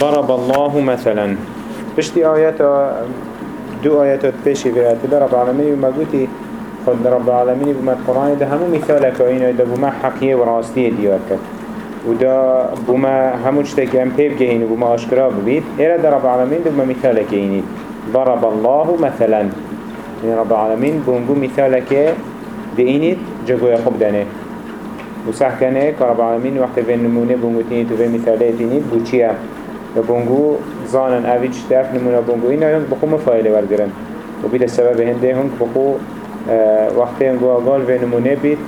ضرب الله مثلا. بشتي آيات دو آيات بيشي في آيات رب العالمين وما قلتي خد رب العالمين بما القرآن ده همو مثالك وإنه ده بما حقية وراستية ديوكت ودا بما همو جتك هم بيب جهين وبما أشكرا ببيت إيرا ده رب العالمين ده بما مثالك يني ضرب الله مثلا. يعني رب العالمين بونجو مثالك دينيت جگو يخب دانه وصح كانه كرب العالمين وقت في النمونه بونجو تينيت وفي مثالات تينيت بو چيا بونجو زانن اوی چتاف نمونه بونجو اینا هنگ بخو مفایله ورگرن و بید السبب هنده هنگ بخو وقتی هنگو آگال في نمونه بید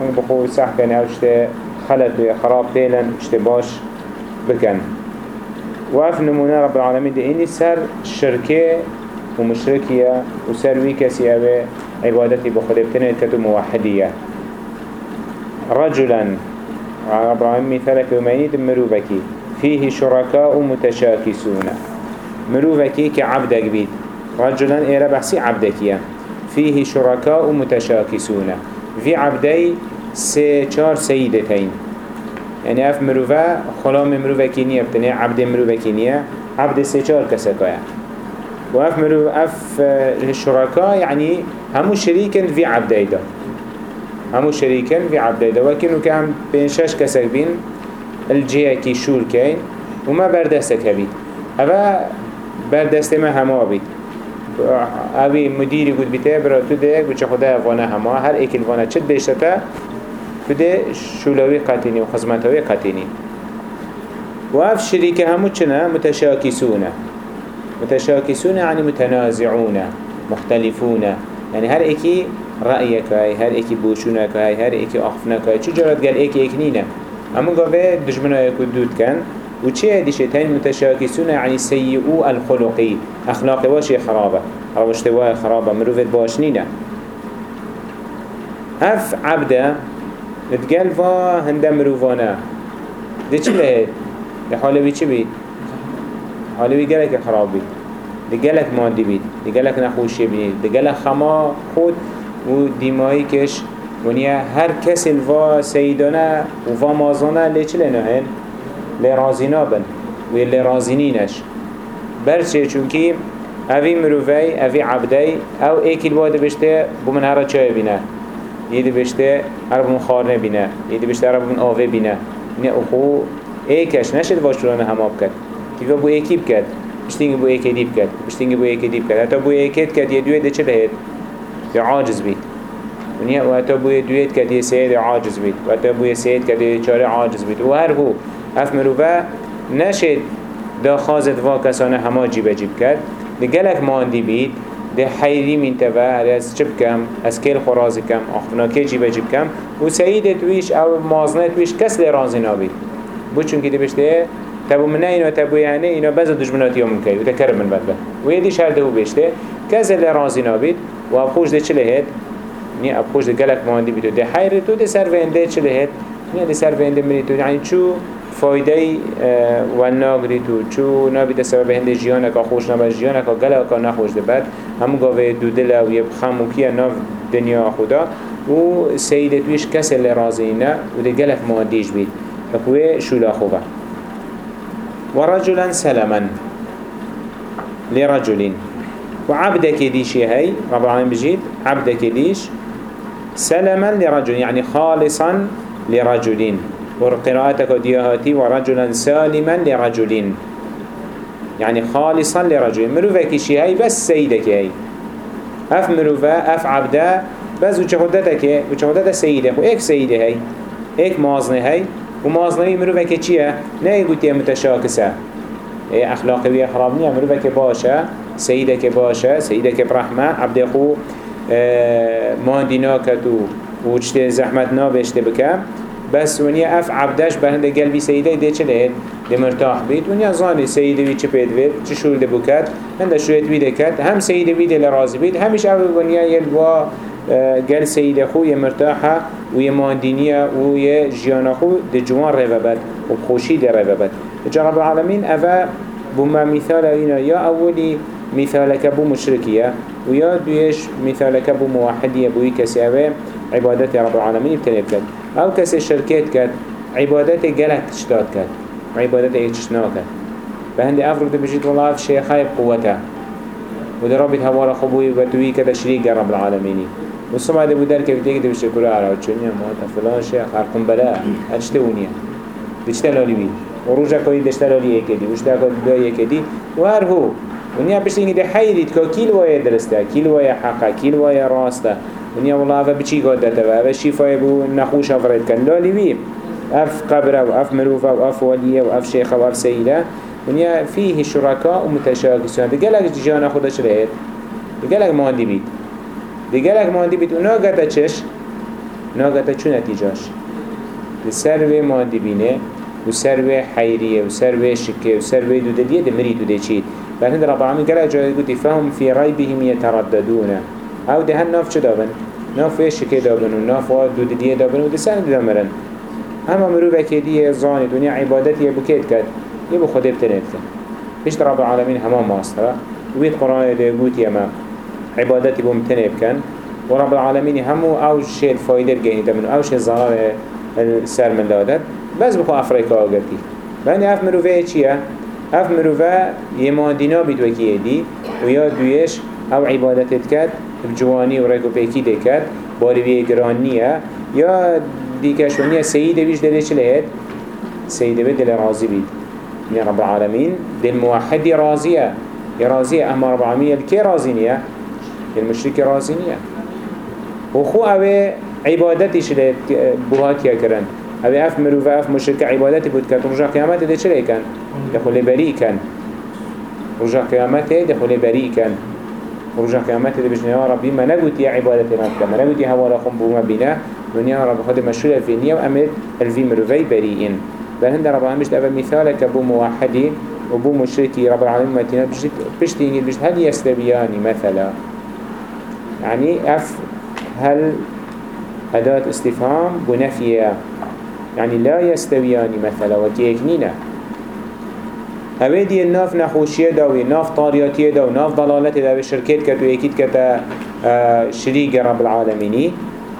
هنگ بخو صح كانه أو چته خلط و خراب تيلن چته باش بكن وف نمونه رب العالمين دي إني سر شركة ومشركية وسر وي كسي أبي عبادتي بخلبتنا كتو موحدية رجلا رب العالمين مثالك يوميني مروبكي فيه شركاء متشاكسون. مروبكي كعبدك بيت. رجلا إيرا بحسي عبدكيا فيه شركاء متشاكسون. في عبدي سي چار سيدتين. يعني اف مروفا خلام مروفا كينية بتنية عبد مروفا كينية عبد سي چار كسكايا واف مرو اف الشركاء يعني همو شريكا في عبدي ده همو شريكا في عبدي ده وكنو كان بين شاش كسك بين الجهة كي شول كين وما بردستك هبيت هذا بردست ما همو بيت اوی مدیری گود بیته برا تو ده گوچه خدا وانه همه. هر ایکل وانه چد بیشته تو ده شولوی قطینی و خزمتوی قطینی. و اف همو چنه متشاکسونه. متشاكسون يعني متنازعون مختلفون يعني هر ايكي رأيك هاي هر ايكي بوشونك هاي هر ايكي اخفنك هاي چو جرات قال ايكي ايكنينه اما قابه دجمنا يكدود كان وچه ديشتين متشاكسون يعني سيئو الخلقي. اخلاق واشي خرابة. أو اشتواء خرابة. مروفت باشنينه أف عبدة اتقال فا هنده چه لهد؟ دي حاله بي چه بي؟ حاله بي؟ گلک خراب بید دی گلک ماندی بید دی گلک نخوشی بید دی گلک خما خود و دیمایی کش ونیا هر کس الوا سیدانه و وا مازانه لی چه لنهن؟ لی رازینا بن و لی رازینینش برچه چونکی اوی مروفی اوی عبدی او ایکی الواده بشته بومن هر چای بینه یدی بشته هر بومن خار نبینه یدی بشته هر بومن آوه بینه نه اخو ایکش نشد واشترانه هماب کرد تیگه بو ایکی بکد بشتینگی بو ایکی دی بکد بشتینگی بو ایکی دی بکد حتی بو ایکیت کد یه دویت ده چه لهید؟ یه عاجز بید ونیا و حتی بو دویت کد یه سید عاجز بید و حتی بو سید کد یه چاره عاجز بید. و هر هو اف مروفه نشد دا خازت وا کسانه همه جیب جیب کرد. ده گلک ماندی بید ده حیری من تبا از چه بکم از کل خرازی کم آخفنا که جیب جیب کم. و سیدت ویش أو مازنت ویش کس لی رازی نابید. بو چون که ده بشته تبو من اینا تبو یعنی اینا بعض دشمناتی هم میکنی و تکرم من بد و یه دیش هر دهو بشته کسی لی رازی نابید و ابخوش ده چه لهید نی ابخوش ده گلک ماندی بید و ده حیر تو ده سر وینده چه لهید نی ده سر وینده منی تو. یعنی چو فایده و ناگری تو. چو نابی ده سبب هنده جیانه که خوش نبا جیانه که گله که نخوش ده. بد همو گاوه دو دل و یه خموکی ناف دنیا خدا. و سیده تویش کسی لی رازی نه. و ده گلک ماندیش بید. فکوه شولا خوبه. ورجلا سلما لرجل وعبدك ديش هي رب العالمين بجيد عبدك ديش سلما لرجل يعني خالصا لرجل وقراءتك ديهاتي ورجلا سالما لرجل يعني خالصا لرجل مروفك شي هي بس سيدك هي أف مروفا أف عبدا بس وچه خودتك وچه خودت سيده و ايك سيدة هي إيك مازنة هي ومازنوی مروفة که چیه؟ نه گوتی متشاکسه اخلاقی خراب نیه مروفة که باشه سیده که باشه سیده ماندی ناکتو و چت زحمت نابشته بکه بس ونیا اف عبدش برهنده قلبی سیده ده چه لید؟ ده مرتاح بید. ونیا زانی سیده وی چه پید بید چه شولده بکد؟ هنده شویت بیده کد هم سیده بیده لرازی بید. همیش اول ونیا یلوا گل سید خو یه مرتاحه و یه ماندینیه و یه جیان خو ده جوان روه بد و خوشی ده روه بد. جا رب العالمین اوه بما مثال اینا. یا اولی مثالك بو مشركية ويا دويش مثالك بو موحدية بوي كسي اوه عبادت رب العالمين ابتنب كد أو كسي شركات كد عبادت گلك تشتاد كد عبادت إيه تشنا كد بهندي أفرق بجيت والله أف شيخاي بقوته وده رابط هوارا خبوي وتوي كده شريك رب العالمين. والسمعة ده بودار كيف تيجي تبشي كل على وتشونيا ما فلان شيخ هرقم بلاء أجتونيا دشتلالي بي. وروجا كوي دشتلالي يكدي وشتا كوي يكدي وهر هو. ونیا بشتینگی ده حیدید که کیل وای درسته کیل وای حقه کیل وای راسته ونیا والله اوه بچی گاد داده و اوه شیفای بو نخوش آفرید کن لالی بیم اف قبره و اف مروفه و اف ولیه و اف شیخه و اف سیده ونیا فيه شركاء ومتشاكسون ده قالك جانا خودش رهيد ده قالك مهندي بيت ده قالك مهندي بيت وناقتا چش ناقتا چو نتيجاش ده سروه مهندي بينه وسروه حيريه وسروه شكه وسروه دو دليه ده مريد دو ده چيد فهند رب العالمين قالك جاي قلت فهم في ريبهم يترددون أو ده هن ناف چه دابن ناف شكه دابن وناف دو دليه دابن وده سند دامرن اما مروبه که دیه زانی دنیا عبادتی بکید کرد یه بو خود ابتنید کن بشت رب العالمین همه ماستره وید قرآن ده گوت یما عبادتی بو متنید کن و رب العالمین همو أو شید فایده گهیده من أو شید ظهار سر من دادد بس بخو افریقا آگرتی بانی اف مروفه چیه؟ اف مروفه یه مادینا بید وکیه دی و یا دویش أو عبادتت کرد بجوانی و رگو پیکی ده کرد باری بیه گرانیه یا دیکشونیه سیده بیش دلیش لهید سيدة بيت دل راضي بيت من رب العالمين دل موحد راضية يا راضية أما رب العالمين الكي راضينية المشرك راضينية وخو أبي عبادتي شلت بوهات يا أبي أف مروفة أف مشرك عبادتي بود كانت رجع قيامته ده شلي كان؟ دخل بريء كان. رجع قيامته دخل بريء كان. رجع قيامته ده بجنة يا ربي ما يا عبادتي نفسك ما نقول يا هوا لكم بوما بنا من يا رب خد مشهور الفينية وأمد الفي مروفي بريئين. بل هند رب العالمين بجد أبا مثالك بو موحدي وبو مشركي رب العالمين متنا بجد بجد هل يستبياني مثلا؟ يعني أف هل أداة استفهام بنفية يعني لا يستوياني مثلا وكيكنينا هويدي الناف نخوشية دا وناف طارياتية دا وناف ضلالته دا بشركات كتو يكيد كتا آه، شريك رب العالمين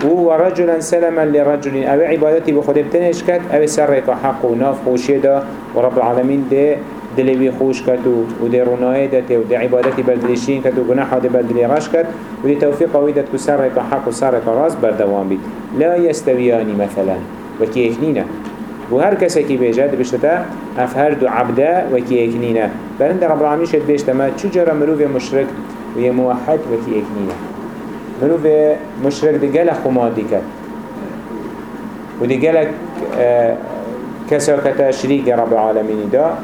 و رجلا سلما لرجل أو عبادتي بخود بتنش كت أو سرك حق و ناف خوشي دا و رب العالمين ده دلوي خوش كت و ده رنائي دته و ده عبادتي بردلشين كت و گناح ده بردلي رش كت و ده توفيق ويدت كو سرك حق و سرك راس بردوان بيت. لا يستوياني مثلا. وكي اكنينا و هر کسی که بیجد بشته اف هر دو عبده و کی اکنینه برند رب العالمین شد بیشته ما چجرا مروف مشرک و یه موحد و کی اکنینه مروف مشرك دي جالك خمادي كت ودي جالك آه كسا كتا شريك رب العالمين دا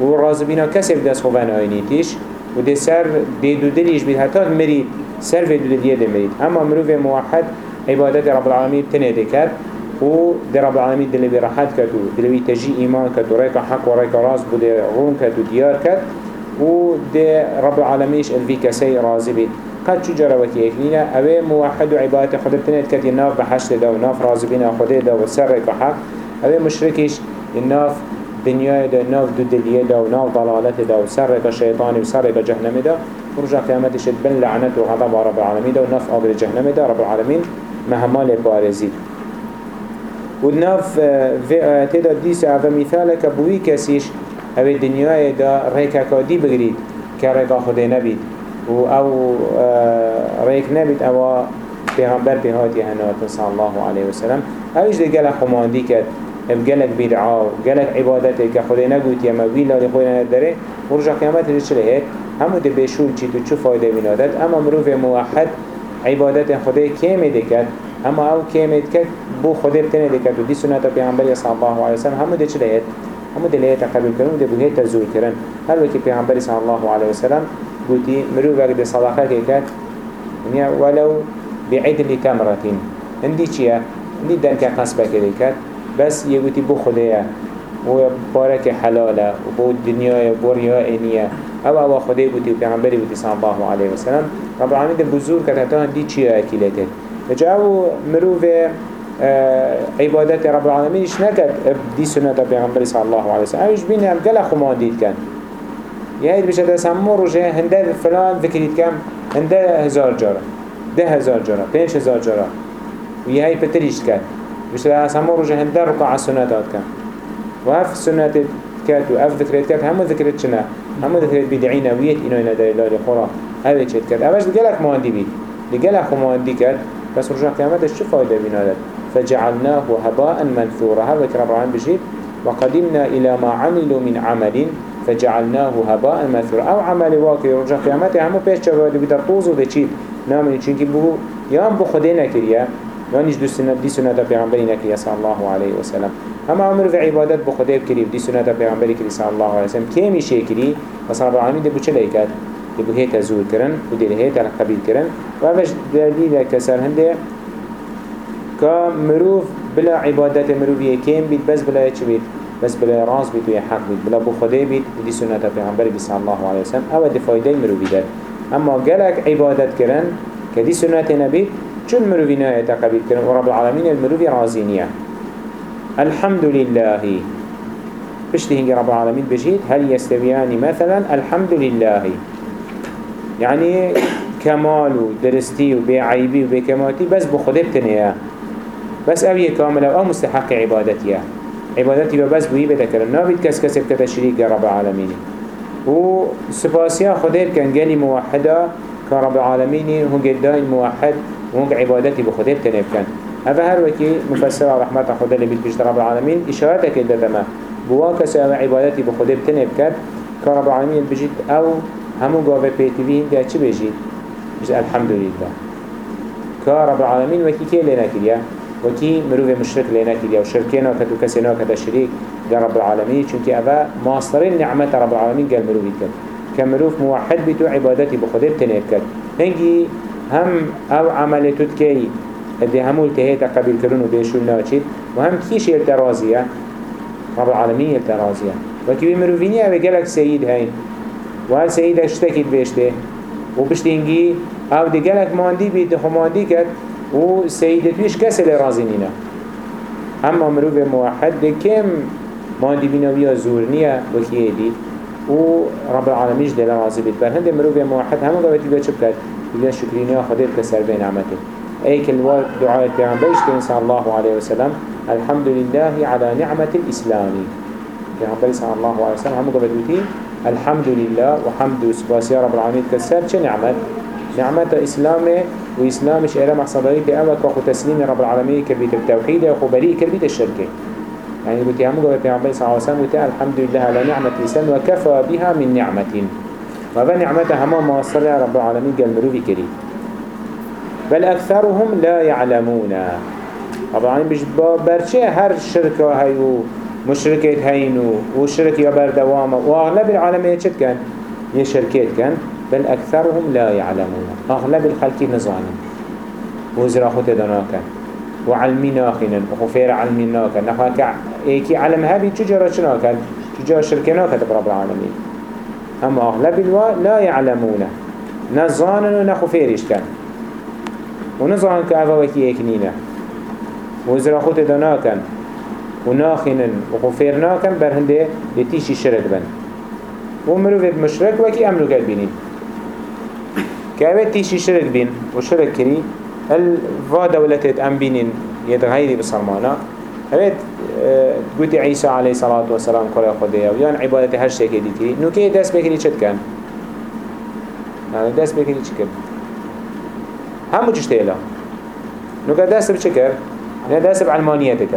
ورازبينا كسب دس خوان آينيتيش ودي سر دي دو دليش بيت حتى مريد سر في دو دليه دي مريد اما مروف موحد عبادت رب العالمين بتنه كت و دي رب العالمين دلي براحت كتو دلي تجي إيمان كتو ريكا حق وريكا راس بودي رون كتو ديار كت و دي رب العالمين ألفي كسي رازي بيت. قد شو جرى وكي اكنينا اوه موحد و عبادت خود بتنت كت يناف بحشت دا و ناف رازي بنا خده دا و سر بحق اوه مشركش يناف دنيا دا ناف دو دلية دا و ناف ضلالت دا و سر بشيطان و سر بجهنم دا. ورجع قيامتش بن لعنت و غضب رب العالمين دا و ناف آبر جهنم دا. رب العالمين مهمال بارزي. و ناف في آيات دا ديس اوه مثالك بوي كسيش اوه دنيا دا ريكا كادي بگريد که ريكا خده نبید و أو ريك نبيت أو پیغمبر بهاتی هنات صلى الله عليه وسلم اوش ده گلک خماندی کد ام گلک بدعا گلک عبادته که خود نگوت یا مویل لالی خود نداره ورجا قیامت ده چله هید همو ده بشول چی تو چو فایده بینادد اما مروف موحد عبادت خدا کیمه ده کد اما أو کیمه کد بو خدا بتنه ده کد و دی سنت پیغمبر صلی الله علیه وسلم همو ده چله هید همو ده لیت قبل کرن و ده بوهی تزول کرن. هر وکی پیغمبر صلی الله علیه وسلم قلتي مرو وقت صدقة كيكات ولو بعدل تمرة عندي چيا عندي دنك قصبة كيكات بس يقولي بو خديا وبارك حلالة. وبو الدنيا وبوريا إنيا أو أو خدي قلتي وبيعنبري قلتي صلى الله عليه وسلم. رب العالمين ده بزور كتاتان دي چيا أكيلتين فجاو مرو في عبادت رب العالمين إيش نكت؟ دي سنة بيعنبري صلى الله عليه وسلم. أيش بيني هم قلق خمان ديد كان؟ يهيد بشه تسمو روشه هنده فلان ذكريت كم هنده هزار جارة. ده هزار جارة پنج هزار جارة. ويهي پتريش كد بشه تسمو روشه هنده رقع السنة داد كم وهف السنة كات و اف ذكرت كات همو ذكرت شنا همو ذكرت بدعي نويت إنو إنا دلالي خورا هذا چت كات اوش لقلك مواندي بيت. لقلك مواندي كات بس رجع قيامتش شو فايدة بنا فجعلناه هباء منثورا. هذا رب العالمين بجيت وقدمنا إلى ما عملوا من عمل فجعلناه هباء منثورا. أو عمل واقع رجع قيامته بيش چوادو بدر طوزو ده چيت نامني چونكي بو يام بو خده نكريا يانيش دو سنة دي سنة پیغمبری نكريا صلى الله عليه وسلم اما عمر في عبادت بو خده بكري دي سنة پیغمبری كري صلى الله عليه وسلم. كيمي شكري بس رب العالمين ده بو چلي كات ده بو هيتا زور كرن و ده هيتا قبيل كرن و اوش دليل كسر هنده كمروف بلا عبادت مروفية كيم بيت بس بلا يچ بيت بس بلا راس بيت ويا حق بيت بلا بو خده بيت دي سنة پیغمبر صلى الله عليه وسلم. أو دي فايده مروفي اما قالك عبادت كرن كدي سنة نبيت چون مروفي نهاية قبيل كرن ورب العالمين المروفي رازينية الحمد لله بشتي رب العالمين؟ بجيت هل يستويان مثلا؟ الحمد لله يعني كمال ودرستي وبيعيبي وبكماتي بس بخده بتنيا بس اوية كاملة أو مستحق عبادتي عبادتي بس بوي بتكرن نابد كس كس بكتا رب العالمين. و سپاسيا خدير كان جالي موحدة كرب العالمين هو جدائن موحد وهو عبادتي بخدير تنب كان هذا هر وكي مفسر رحمة خدا اللي بيت رب العالمين. إشارتك إلا تما بواك سوى عبادتي بخدير تنب كان كرب العالمين بجيت أو همو قابل بيتوين ده چه بجيت الحمد لله كرب العالمين وكي كي لنا كريا وكي مروف مشرك لنا كده وشركنا كتو كسنا كده شريك قال رب العالمين چونك أبا ماصرين نعمة رب العالمين قال مروف كده كمروف موحد بتو عبادتي بخدر تنيب كده هنجي هم أو عملتو تكي ادي همو التهيت قبل كرون وبيشول ناچيد وهم كيش يلترازية رب العالمين يلترازية وكي بمروفيني أبا قالك سيد هين وهل سيد اشتكيت بيشته وبشتينجي أو دي قالك ماندي بيت خماندي كد و سيدتوش كسل رازي نينا اما مروف موحد دي كم ماندي بينويا زورنيا وكيه دي و رب العالمين دل رازي بيت بر هند مروف موحد همو قبتي بيت شبكت بيلا شكرينيا خدير كسر بين عمته اي كل دعاء البيغمبر صلى الله عليه وسلم. الحمد لله على نعمة الإسلام. البيغمبر صلى الله عليه وسلم. همو قبتي الحمد لله وحمد وسباسي رب العالمين. كسر چه نعمت نعمة إسلامه وإسلامش إلى محصبري بأمك وخو تسليم رب العالمين. كربيت التوحيد وخو بريء كربيت الشركة يعني قلت يا مقابل في صلى الله عليه وسلم. الحمد لله على نعمة الإسلام وكفى بها من نعمة. وفا نعمتها هما مواصلة رب العالمين قال مروفي كريم. بل أكثرهم لا يعلمون. العالمين بيش برشي هر شركة هايو مشركات هينو وشرك يبر دوامه وأغلب العالمين يشد كان يشركات كان بل أكثرهم لا يعلمون. أغلب الخلق نظانا وزرا خود دناكا وعلمي ناخنا وخفير علمي ناكا نخواك ايكي علم هابي تجارة شناكا تجارة شركناكا رب العالمين أما أغلب الوا لا يعلمون. نظانا ونخفيرش كان ونظانا كأفا وكي ايكنينا وزرا خود دناكا وناخنا وخفيرناكا برهنده لتيشي شرك بن. ومروف مشرك وكي أمنو قلبينين بينين كأبت تيشي شرك بين وشرك كري هل فا دولتت أم بينين يتغيري بصرمانا أبت قلت عيسى عليه الصلاة والسلام قرأ خديه ويان عبادة هر شيء كري نو كي بكري چد كان يعني دست بكري چد كان همو چشتيلا نو كا دست بچكر نه دست بعلمانيتك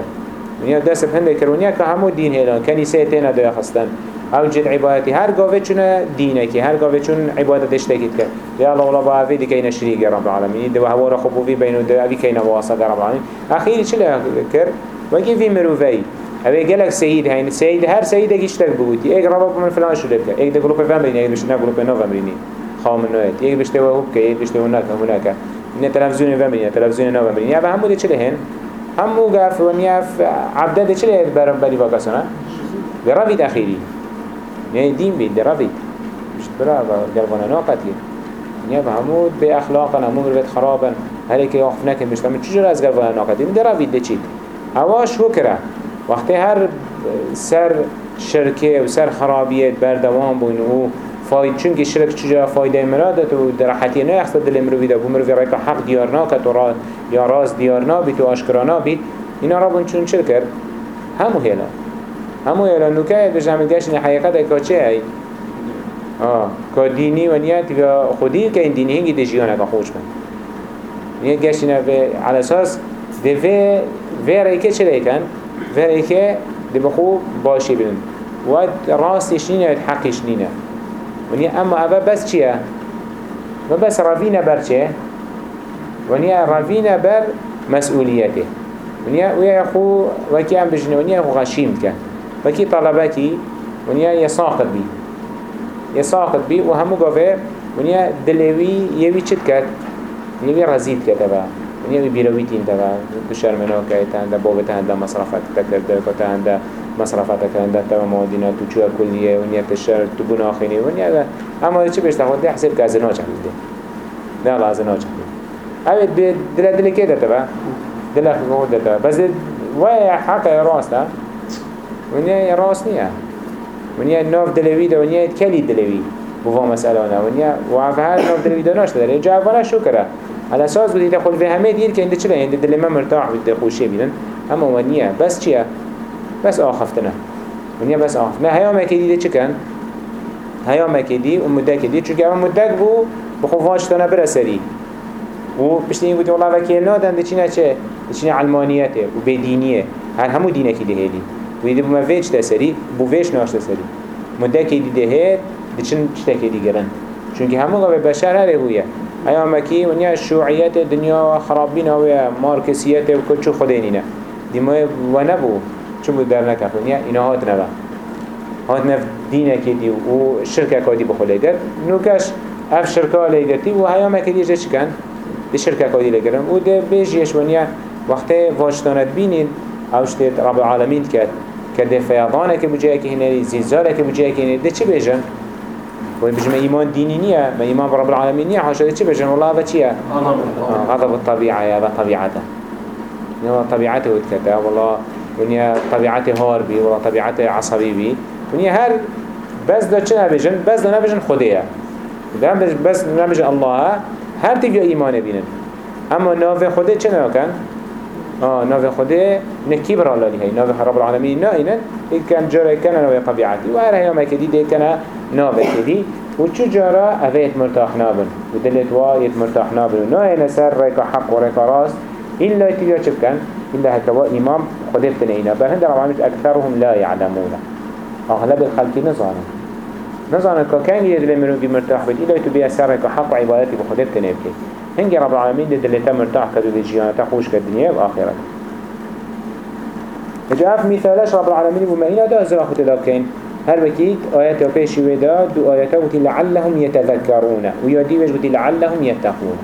يعني دست بهنده كرونيا كهمو دين هيلان كنيسة تينا دويا خستن أو جد عبادتي هر قاوه چون دينكي هر قاوه چون عبادتش تكيد كر يا الله والله باوي دي كينا شريك رب العالمين دو هوا خبو في بينو دو اوي كينا واسط رب العالمين اخيري چلا كر وكي في مروفي اوه قالك سيد هين سيد هر سيد اكيشتك بگوتي ايك ربك من فلان شو لبك ايك ده جروب فامريني ايك بشنا جروب نو فامريني خام نويت ايك بشتوا هوبك ايك بشتوا هناك هناك إن تلفزيون فامريني تلفزيون نو فامريني ابا همو دي چله هن همو قاف ونياف عبده دي چله برم بري باقصنا برافي تأخيري نه دین بید درا بید مش برا و گلوانا ناقت گید نه و همود به اخلاقا همون روید خرابن. هر ایک آخف نکن بشتا من چجور از گلوانا ناقت گید درا بید چید هواش هکره وقتی هر سر شرکه و سر خرابیت بردوام بون و فاید چون که شرک چجا فایده مرادت و در حتی نه اخصد دل مروی ده مروی رای که حق دیار ناکت و را یا راز دیار نابید و آشکرا نابید اینا را بون چون چل کرد؟ همو هیلا. همو يلا نوكا بجمع قاشن حقيقة كا چه هاي آه. كا ديني ونيا تبا خودي كا ديني هنگي دي جيانا كا خوش من نيا قاشن على أساس في في ريكي چه ريكن في ريكي دي بخو باشي بلن واد راستش نينا واد حقش نينا ونيا أما أبا بس چيه بس رافينا بر چه ونيا رافينا بر مسؤوليته. ونيا ويا خو وكي عم بجنة ونيا خو غشيم كان وكي طلباتي ونيا يساقط بي. يساقط بي وهمو قفه ونيا دلوي يوي چت كات؟ يوي رزيد كات با ونيا بيرويتين تبا. بشرمنو كايت عند بوبت عند مصرفات تكرد كت عند مصرفات عند تبا مودينا تشوا كلية ونيا تشر تبون اخيني ونيا أما چه بيش تاخد حسب كازنا چحلده لا لازنا چحلده اوه دل دل كده تبا دل خود تبا بس ويا حق راسته ونیا راست نیه ونیا ناف دلوی ده ونیا کلی دلوی بوا مسئله نه ونیا و هر ناف دلوی ده ناشته داره جا اولا شو کرده على أساس بودی تقول في دیر که انده چلا انده دل ما مرتاح بده خوشه بینن أما ونیا بس چیه بس آخفتنه ونیا بس آخفت نه هیام که دیده چکن؟ هیام که دی؟ و مدک دی؟ چون که مدک بو بخوفاش تنه برسری. و بشتی این گوتی والله وکیل نادن دچینه چه؟ دچینه علمانیته و بدینیه. هر همو دینه که دیده دی. و دیده بما ویچ سری بو ویچ ناش تسری مدک دیده هر دچین دی دیگرن چون که همه قبل بشر هره هویه ایامکی و نیا شوعیت دنیا و خرابین و مارکسیت و کچو خودینینه دیمه و نبو. چون بود در نکن ونيا اینا هات نبا هات نف دينك دي و شركة كادي بخوله گرد نوكش اف شركة لگرتي و هيا مكي دي جه چكن دي شركة كادي لگرن. و ده بيجيش ونيا وقت واجتانت بينين اوشتت رب العالمين كات كده فيضانك بجاك هنا زلزالك بجاك هنا ده چه بيجن وبيجن إيمان ديني نية ما إيمان برب العالمين نية حاشا ده چه بيجن والله هذا چيه غضب الطبيعة يا هذا طبيعته نيا طبيعته وتكتا والله ونيا طبيعته هاربي والله طبيعته عصبي بي. ونيا هر بس ده چه نبيجن؟ بس ده نبيجن خديه ده بس نبيجن الله هر تبقى إيمان بينن. اما ناف خوده چه ناكن آه ناف خوده نكي برا الله هي ناف رب العالمين نائنا كان جرى كان ناف طبيعتي. وهر هيا ما كدي ده كان ناف كدي. وشو جرى أفيت مرتاح نابن. ودلت وايت مرتاح نابن. نائنا سر ريك حق وريك راس إلا يتبع كان إلا هكوا إمام خده بتنينا بل هند رب العالمين أكثرهم لا يعلمون. أغلب الخلق نظانا نظانا كان يدل منو بمرتاح بل إلا يتبع سر ريك حق عبادتي بخده بتنينا هنگی رب العالمین ده دلتا مرتاح کرد و ده جیانتا خوش کرد دنیا و آخرت اجا اف مثالش رب العالمین بما اینا ده أزرا خود دا بکن هر بكيت؟ آيات وبيش ودا دو آيات وتي لعلهم يتذكرون. ويادي وش وتي لعلهم يتقون.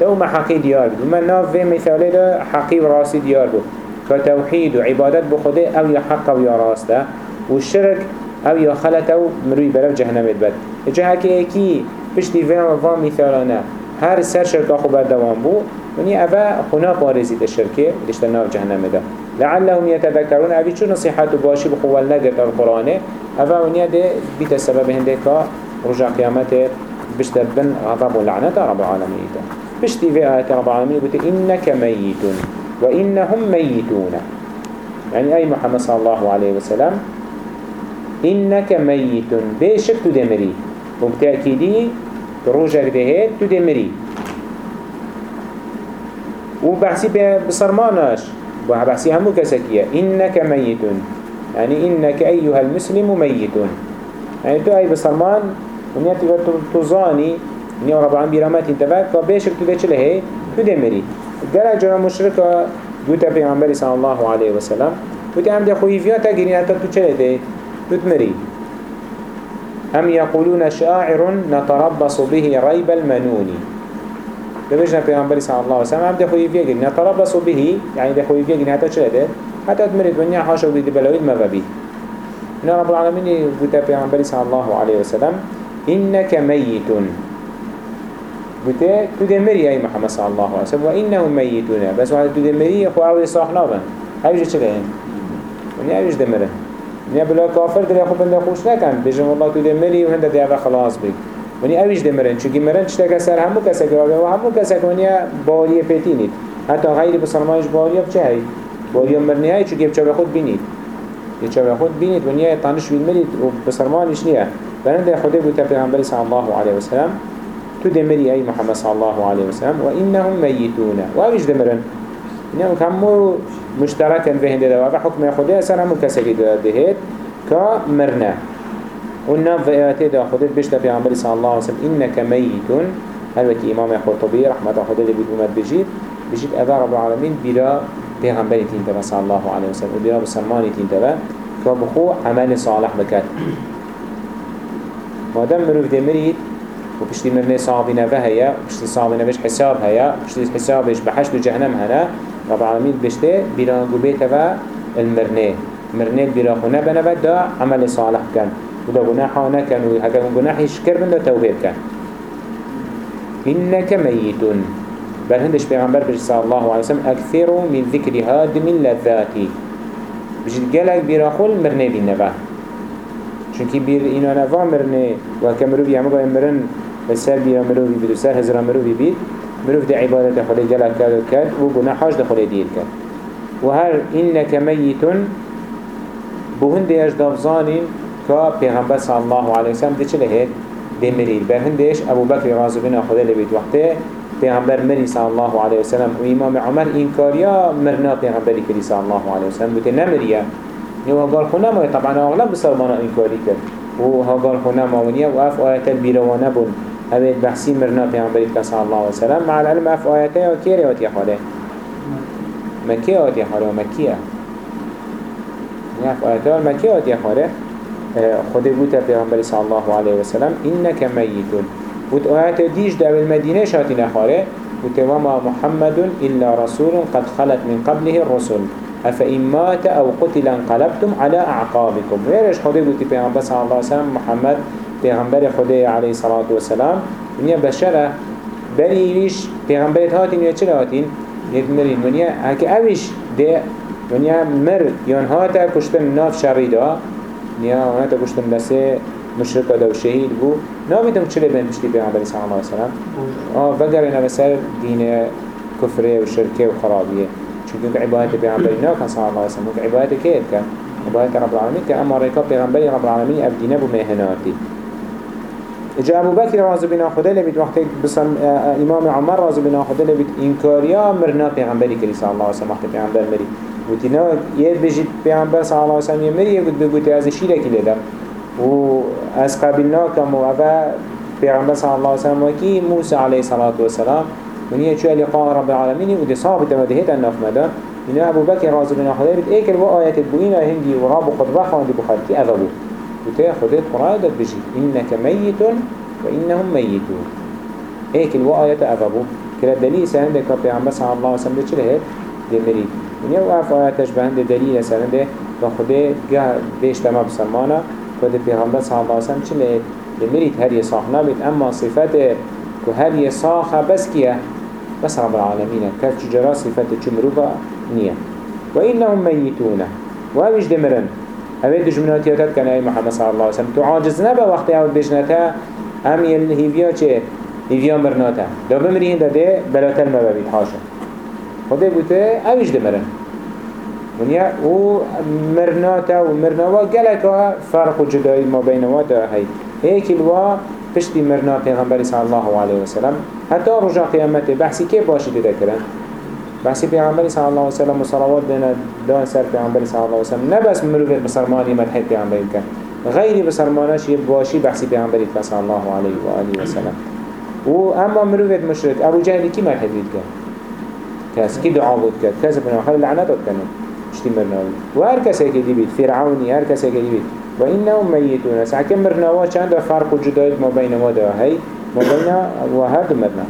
دو ما حقي ديار بد وما ناف في مثال ده حقي وراسي ديار بد كتوحيد وعبادات بخده أو يحق أو يراس ده والشرك أو يخلط أو مروي بلو جهنم بد جه هكي اكي بشتي فينا وفا مثالنا هر سر شركة خو بردوان بو وني أبا خنا بارزيد الشركة ليش نار جهنم ده لعلهم يتذكرون أبي شو نصيحات باشي بخوال نقر القرآن أبا وني ده بيت السبب هندك رجع قيامته بشتبن غضب ولعنة رب العالمين بشتي في آيات رب العالمين قلت إنك ميت وإنهم ميتون. يعني أي محمد صلى الله عليه وسلم إنك ميت بيشك تدمري؟ وبتأكيدي روجك دهيت تو دمري وبحسي بصرماناش وبحسي همو كسكية. إنك ميت يعني إنك أيها المسلم ميت يعني تو أي بصرمان ونياتي تزاني نيا رب العالمين برامات انتفاك فبيشك تو ده چله تو دمري قال جرى مشركة دوتا پیغمبر صلى الله عليه وسلم وتي هم ده خوي فيها تجري حتى تو چله ده تو تمري هم يقولون شاعر نتربص به ريب المنون دبجنا پیغمبر صلى الله عليه وسلم هم ده خوي فيها نتربص به يعني ده خوي فيها حتى چه ده حتى تمرد ونيا حاشا ودي بلويد ما ببي إن رب العالمين قلت پیغمبر صلى الله عليه وسلم إنك ميت قلت تدمري أي محمد صلى الله عليه وسلم وإنهم ميتون بس واحد تدمري أخو أولي صاحنا بن هايجي چه لهن ونيا هايجي دمره. نیا بلا کافر دل خوب بنده خوش نکن. بجم الله تو دمری و هنده دیگه خلاص بگ ونی اویش دمرن. چونکی مرن چتا کسر همو کسر کرده و همو کسر کنیا باریه پیتی نید. حتی غیر بسلمانش باریه بچه هی؟ باریه مرنی هی چونکی بچه خود بینید. يتشوى خود بينت ونيا يطانش بالمري وبصرمانش نيا بلند خده بوتا پیغمبر صلى الله عليه وسلم. تو دمري أي محمد صلى الله عليه وسلم وإنهم ميتون. وأيش دمرن؟ إنهم كمو مشتركا في هنده دوا حكم خده سر همو كسكي دهيت كمرنا. قلنا في آياته دا خده بشتا پیغمبر صلى الله عليه وسلم إنك ميتون. هل وكي إمام قرطبي رحمة خده اللي بيقومت بجيت. بجيت أذا رب العالمين بلا پیغمبر تين تبا صلى الله عليه وسلم وبلا بسلمان تين تبا كبخو عمل صالح بكات. مادام مروف دي مريد وبشتي مرني صعبي نفه هيا وبشتي صعبي نفش حساب هيا وبشتي حسابش بحشت جهنم هنا. رب العالمين بشتي بيرانقو بيتبا المرني مرني بيراخو نبا نبا دا عمل صالح كان ودا گناحا نكن وهكا گناحي شكر بند توبيب كان إنك ميت بل هندش پیغمبر بجي صلى الله عليه وسلم أكثر من ذكر هادم اللذاتي بجي قلق بيراخو المرني دي نبا چونكي بير إنا نفا مرني وهكا مروفي عمقا مرن بسر بيرا مروفي بيد وسر هزرا مروفي بيد مروف دي عبادة خلي جلال كاد كاد وگناحاش دخلي دير كاد وهل إنك ميت؟ بهند إيش دافزانين كا پیغمبر صلى الله عليه وسلم دي چله هيد دي مريد بل هندش أبو بكر رازو بنا خدا لبيت وقته پیغمبر مری صلى الله عليه وسلم و امام عمر انكاريا مرنا پیغمبری کری صلى الله عليه وسلم؟ بوده نمریا نو قال خنا ما طبعا اغلب بسلمانا انكاري كر و ها قال خنا ما ونيا و اف آيات البيروانه بون. هبه بحثي مرنا پیغمبری صلى الله عليه وسلم مع العلم اف آياته كيري واتي حاله مكيه واتي حاله مكيه اف آياته مكيه واتي حاله خده بوتا پیغمبر صلى الله عليه وسلم إنك ميت بوت آيات ديش دعو المدينة شاتي نخاره. وتوما محمد إلا رسول قد خلت من قبله الرسل. أفإن مات أو قتل انقلبتم على أعقابكم ويرش خده بوتي پیغمبر صلى الله عليه وسلم محمد پیغمبر خده عليه الصلاة والسلام. ونيا بشره بريوش پیغمبرت هاتين يا چرا هاتين يدمرين ونيا هكي اوش ده ونيا مر يون هاتا كشتن ناف شريدا نيا هاتا كشتن لسه مشركة دو شهيد بو نامتم چلي بين بشتي پیغمبر صلى الله عليه وسلم؟ آه بقرنا بسر دين كفره وشركه وخرابيه چونکه عبادت پیغمبری ناکن صلی الله علیه وسلم. که عبادت کیت کن عبادت رب العالمین که؟ اما ریکا پیغمبری رب العالمین افدینه بو مهناتی. جا ابو بكر رازو بنا خدا لبيت وقت بصن امام عمر رازو بنا خدا لبيت انكاريا مرنا پیغمبری کری صلی الله علیه وسلم. وقت پیغمبر مری. وتینا یه بجید پیغمبر صلی الله علیه وسلم مری يقول بگوتی از شیره کی لیدم و از قبلنا کم و اوه پیغمبر صلی الله علیه وسلم وکی موسی علیه صلاة و سلام. ونيا شو لقاء رب العالمين ودي صعب تمدهيت الناف مدى إن أبو بكر رازو بن خدير إيكل وآيات البوئين هندي وراب خطبة خواندي بخارتي أذبو خديت قرآن بجي إنك ميت وإنهم ميتون. إيكل وآيات أذبو كلا دليل سهنده كبي عم بس الله وسلم دي چله دي مريد ونيا وآف آياتش بهنده دليل سهنده وخده جه ديش تما بسلمانا كده بيغمبر صلى الله عليه وسلم چله دي مريد هر يصاحنا بيت أما صفته كهر يصاحة بس كيه بس رب العالمين. كات جرا صفات جمروبا نية وإنهم ميتون. وهمش دمرن؟ هذه دجمناتياتات كان أي محمد صلى الله عليه وسلم. تعاجز نبا وقت أول بجنتا هم يلهيفيا چه هيفيا مرناتا دو بمريهن ده ده بلاتل ببيت حاشا خده بوته اوش دمرن ونیا و مرناتا و مرنوا گلکا فرق و جدایی ما بینواتا هی هيك الوا پشتی مرنا پیغمبر صلی الله علیه و سلم حتی رجا قیامت بحثی که باشی دیده کرن بحثی پیغمبر صلی الله علیه و سلم و صلوات دان سر پیغمبر صلی الله علیه و سلم نبس مروفت بسرمانی مدحی پیغمبر کن غیری بسرمانش یه باشی بحثی پیغمبر صلی الله علیه و آله و سلم و اما مروفت مشرک. ابو جهلی کی مدحی دید کن کس کی دعا بود کرد کس بنا خل لعنت کنه. اشتی مرناوی. و هر کسی که دی بید فرعونی هر کسی که دی بید وإنهم ميتون سعكم مرنوا چند فرق جدايد ما بين ما ده هي ما بين وهاد مرنا.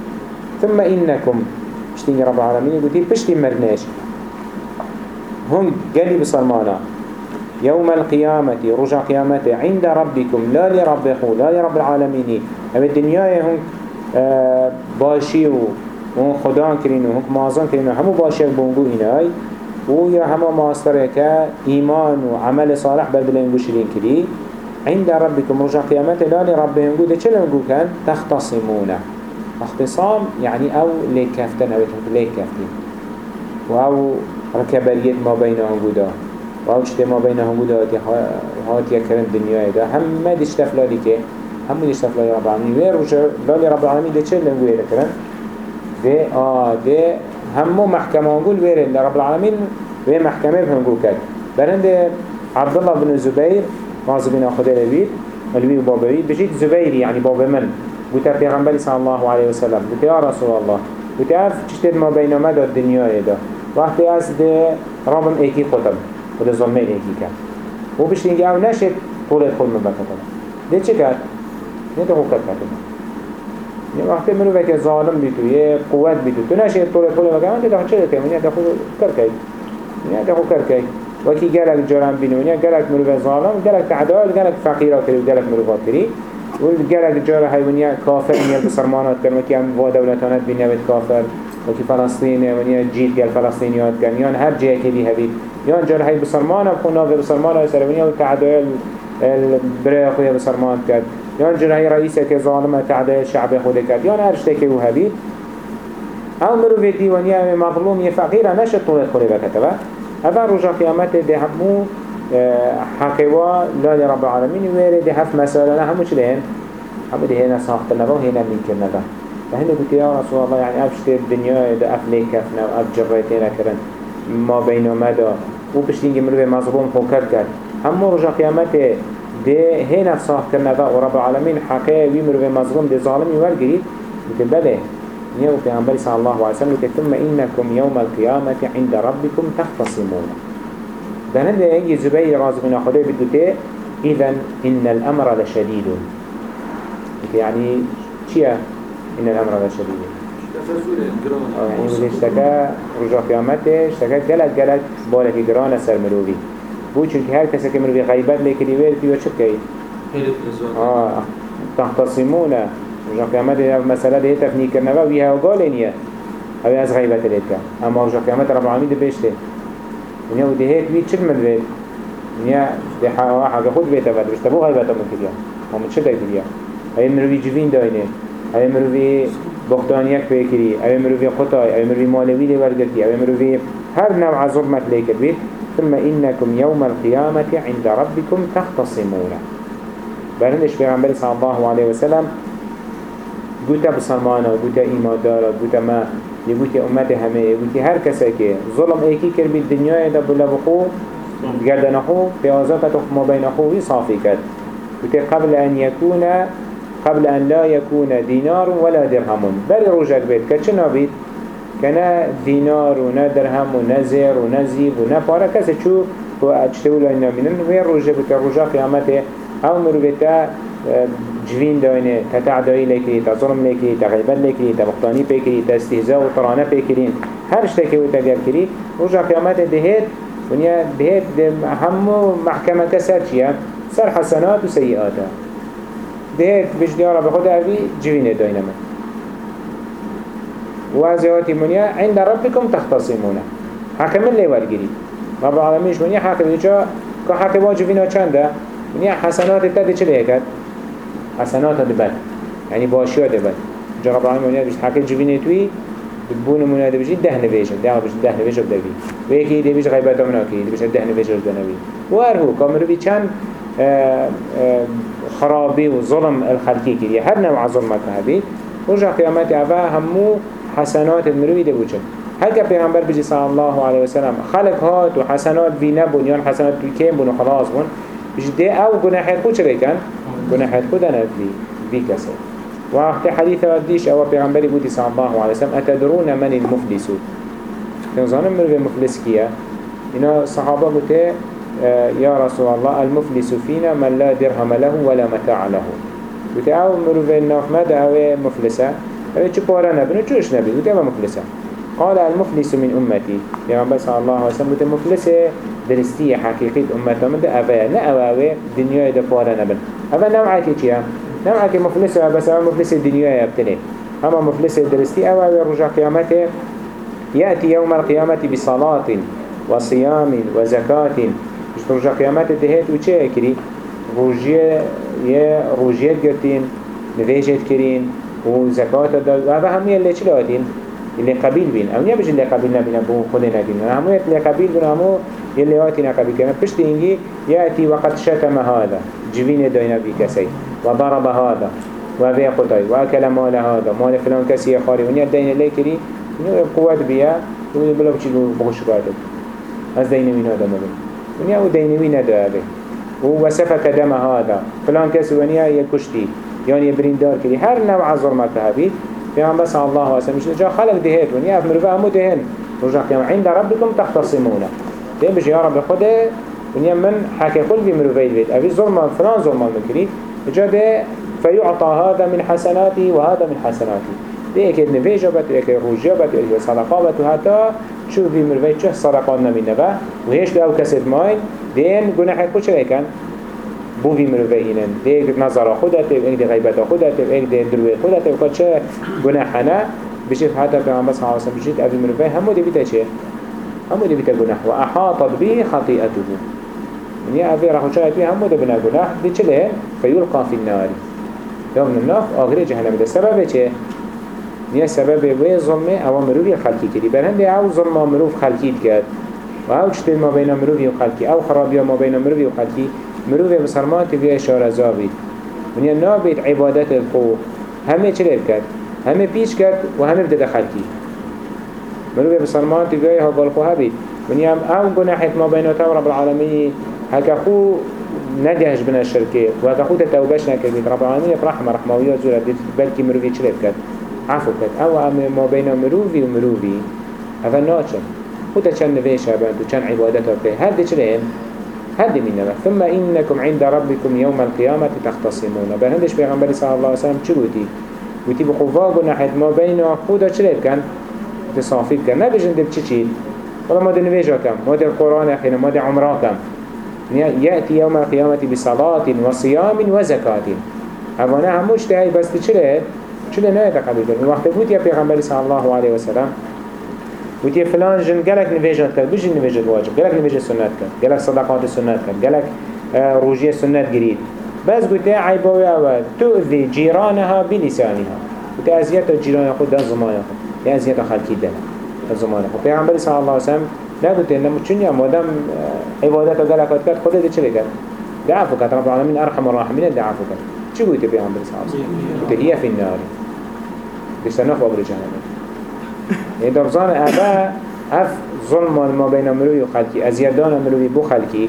ثم إنكم اشتين رب العالمين يقول بشتي مرناش هم قالي بصرمانا يوم القيامة رجع قيامته عند ربكم لا لربكم لا لرب العالمين هم الدنيا هم باشي و خدان كرين وهم مازان كرين همو باشي بونگو إناي و یا همه ماستره که و عمل صالح بدلين بشرين كري عند ربكم رجع قيامت لا لربهم قد چه لنقو كان تختصمونه اختصام يعني أو ليكفتن أو ليكفتن و أو ركبريت ما بينهم و أو چطه ما بینهم بود هاتی هاتی کرن دنیای ده همه دیش تفلالی که همه دیش تفلالی رب العالمین. وی روش لالی رب العالمین ده چه لنگوی ده کرن؟ ده آه ده همه محکمه هنگول ویره رب العالمین وی محکمه بهنگول کرد. برند عبد الله بن زبير معظمين خدا لبيد الوي بابوي بجيت زبير يعني باب من. قلت پیغمبر صلى الله عليه وسلم قلت يا رسول الله؟ قلت اف چشتد ما بين مدى الدنيا دا وقت از ده رابم ايكي خطم وده ظلمين ايكي كان و بشتنگي أو نشد طولت خود مبكتنا ده چه کرد؟ نه ده خوكت کرد. یه وقتی منو وقت ظالم بیتو یه قوت بیتو تو نشید طول طول مگه ده ده چه ده ده خود کرد نه ده خود کرد وكي جالك جرام بينونيا جالك مروف ظالم جالك تعدال جالك فقيرة كري وجالك مروفات كري وجالك جار هايونيا كافر نيا بسرمانات كان وكي عم فوا دولتانات بينيا بيت كافر وكي فلسطين ونيا جيت جال فلسطينيات كان يان هر جيه كدي هبيت يان جار هاي بسرمانة بخونا في بسرمانة سرونيا وتعدال البراء خويا بسرمان كان يان جار هاي رئيسة كظالمة تعدال الشعب خود كان يان هر شتكي وهبيت أو مروفي ديوانيا مظلوم يفقيرة نشط طولت خلي بكتبه هذا رجع قيامته ده همو آه، حقوا لا رب العالمين ويري ده هف مسألة همو چلين همو ده هنا ساخت نبا وهنا ميكر نبا. فهنا قلت يا رسول الله يعني أفشت الدنيا ده أف ليكفنا وأف جريتين كرن ما بين مدى وبشتينجي مروي مظلوم خوكر كر همو رجع قيامته ده هنا ساخت نبا ورب العالمين حقا ويمروي مظلوم ده ظالم يورقري قلت بله. نيو پیغمبر صلى الله عليه وسلم ثم إنكم يوم القيامة عند ربكم تختصمون. دهن ده يجي زبير رازقنا خده بدوته إذن إن الأمر لشديد. يعني چيا إن الأمر لشديد. يعني بده اشتكى رجع قيامته اشتكى جلد جلد بالك جران سر مروبي بو چونك هر غیبت لیکلی وید پیو چه بکی؟ آه تختصمونه. رجع قيامت مسألة ده تفني كرنا ويها وقال نية هذا از غيبة ليتك أما رجع قيامت رب العالمين ده بيشته ونيا وده هيك بيت شد من بيت ونيا ده حاجة خود بيته بعد بس تبو غيبة من كليا هم من شد كليا هاي مروي جبين داينه هاي مروي بختانيك بيكري. هاي مروي قطاي. هاي مروي مالوي لي ورقتي هاي مروي هر نوع ظلمت ليك بيت ثم إنكم يوم القيامة عند ربكم تختصمون. برندش پیغمبر صلى الله عليه وسلم گوتا بسلمانا گوتا ایماندارا گوتا ما يقولي أمت همه يقولي هر کسی که ظلم ایکی کر بی دنیای دا بلا بخو گردن خو پیازات ما بین خوی صافی کرد يقولي قبل أن يكون قبل أن لا يكون دينار ولا درهم. بل رجاك بيت كتشنا بيت؟ كنا دينار ونا درهم ونا زير ونا زيب ونا بارا كسي شو؟ هو أجتول إنا منن وين رجا بك رجا قيامته. أو مروبتا جوین داینه تا تعدایی لکری تا ظلم لکری تا غیبت لکری تا بختانی پیکری تا استهزاء و طرانه پیکرین هر شتکی و تگر کری رجع قیامت دهید ونیا دهید همو محکمه کسر چیه؟ سر حسنات و سیئات. دهید بجدیارا بخود اوی جوین داینه من. وازياتي منيا عند ربكم تختصمون حكم اللي ورقري رب العالمين منيا حكم يجا كحكم واجبنا چنده؟ منيا حسنات التدي چلي هكذا حسنات دبن يعني باشيا دبن جرب العالمين ونيا بيش حكي جبيني توي بون منيا دي بيجي ده نبيشن ده بيجي ده نبيش بدبي ويكي دي بيجي غيبات منا كي دي بيجي ده نبيش بدنبي وارهو كامرو بي چند خرابي وظلم الخلقي كي هر نوع ظلمك هبي رجع قيامات أفا همو حسنات المروي دي بوچن هكا پیغمبر بجي صلى الله عليه وسلم خلق هات وحسنات في نبون يان حسنات في كين بون وخلاص بون بجي دي أو گناحي خود چه كان گناحات خدا نبي بي كسر وقت حديث وديش أو پیغمبری بودی صلی الله عليه وسلم اتدرون من المفلس؟ تنظرون مروه مفلس كيا اینا صحابه بوده يا رسول الله المفلس فينا من لا درهم له ولا متاع له. بوده أو مروه الناف ماذا أو مفلسة. أو چه پارا نبنو چوش نبي بوده أو مفلسة. قال المفلس من أمتي پیغمبر صلی الله عليه وسلم بوده مفلسه درستي حقيقي أمتا من ده أبا لا أواوي دنيا ده فارا نبن أبا نوعك چيا نوعك مفلس بس أما مفلس الدنيا يبتني أما مفلس درستي أواوي رجع قيامته يأتي يوم القيامة بصلاة وصيام وزكاة. رجع قيامته دهيت وچه يكري روجية يا روجية قرتين نفيجت كرين وزكاة هذا هم يلي چلاتين اللي قبيل بين. أو نيا بيجي اللي قبيل نبين بو خود نبين همو اللي قبيل بين همو اللي ياتي نقبيل كنا بشت إنجي يأتي وقد شتم هذا. جبين دينا بكسي وضرب هذا. وفي قطعي وأكل مال هذا. مال فلان كسي خاري ونيا دين اللي كري قوات بيا يقول بلا بشي بغش قادم از دين من هذا مبين ونيا ودين من هذا وسفك دم هذا. فلان كسي ونيا يكشتي يعني يبرين دار كري هر نوع ظلمة هبيت بيان بس الله واسم مش نجا خلق دهيت ونيا مرفا همو دهن. رجع قيام عند ربكم تختصمونه ده بيجي يا رب خده ونيا من حكي كل في مروفي البيت أبي ظلم فلان ظلم المكري جا ده هذا من حسناتي وهذا من حسناتي ده أكيد نفيجة بات أكيد روجية بات أكيد صدقاء بات وحتى شو في مروفي چه صدقات نمين نبا وهيش ده أو كسد ماين دين گناح كل شيء كان بو في مروفي هنن ده نظر خودت أكيد غيبت خودت أكيد دروي خودت وقد چه گناحنا بشيف حتى الله عليه وسلم بشيت أبي مروفي همو دي بيتا چه همو دي بيتا وأحاطت به خطيئته يعني أبي راح به همو دي بنا گناح دي چله فيلقى في النار يوم النار آخر جهنم ده سبب چه نیا سبب وی ظلمه او مروفی خلقی کردی برهنده او ظلم مروف خلقید کرد و او چطور ما بین مروفی و خلقی او خرابی ما بین مروفی و خلقی مروفی بسرمان تبیه اشاره زابید ونیا نابید عبادت القو همه چلیر کرد همه پیش کرد و همه بده خلقی مروفی بسرمان تبیه ها بالخو هبید ونیا او گناحت ما بین تو رب العالمین هکا خو ندهش بنا الشركة وهكا خو تتوبش نكبيد رب العالمين برحمة رحموية زورة بلكي مروفي چلیر کرد عفو كد أو ما بين مروفي و مروفي هذا ناچن خود چند نویش هبند و چند عبادت هبند هر دی چلیم هر دی من نبه ثم إنكم عند ربكم يوم القيامة تختصمون. برهندش پیغمبر صلى الله عليه وسلم چه بودی؟ بودی بخوفاق و نحید ما بین خود چلیم کن؟ تصافید کن نبیجن دب چی چید؟ ولا ما دي نویجا کم ما دي القرآن اخینا ما دي عمرا کم يأتي يوم القيامة بصلاة وصيام وزكاة. هوانا هموش تهي بس تشلت چون نه تقبل کرد وقتی بود یا پیغمبر صلی الله علیه و سلم بود یا فلان جن گلک نویجت کرد. بجن نویجت واجب. گلک نویجت سنت کرد. گلک صدقات سنت کرد. گلک روجی سنت گرید. بس قلت عيبوي أول تؤذي جيرانها بلسانها قلت أزيات الجيران خود ده زمان خود. يا أزيات خلقي ده الزمان خود. پیغمبر صلی الله علیه و سلم إنه چون يا مادام عبادت و گلکات کرد خود ده چه کرد دعفو کرد رب العالمين أرحم الراحمين دعفو کرد چه قلت پیغمبر صلی الله علیه و سلم قلت هي في النار. بسنخ وابر جهنم. يعني درزان أبا هف ظلم ما بين مروي وخلقي أزيادان مروي بو خلقي.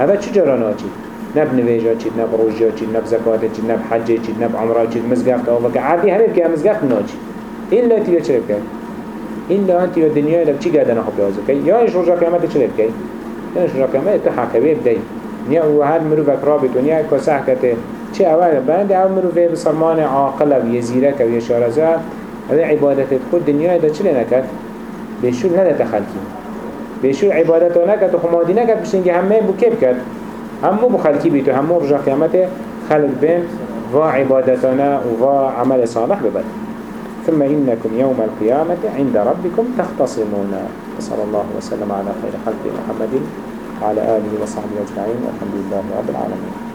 أبا چه جرانا چي نب نويجا چي نب روجا چي نب زكاة چي نب حج چي نب عمره چي مزقفت أو بك عادي هرب كي مزقفت ناچي إلا تيو چرب كي إلا أنت الدنيا لب چي قادنا خب يوزو كي يا إيش رجا قيامت چرب كي يا إيش رجا قيامت تحاكوه بدأي نيا وهر مروفك رابط ونيا كسح كته چه اول؟ بعد أو مروفه بسرمان عاقل و یزیرک و یشارزه أو عبادت خود دنیا دا چلی نکد؟ بشور ندت خلکی بشور عبادت نکد و خمادی نکد بشنگی همه کب کد همو بو خلکی بیتو همو رجا قیامت خلق بین و عبادتنا و عمل صالح ببد ثم إنكم يوم القيامة عند ربكم تختصمون. صلى الله وسلم على خير خلق محمد وعلى آله وصحبه أجمعين والحمد لله رب العالمين.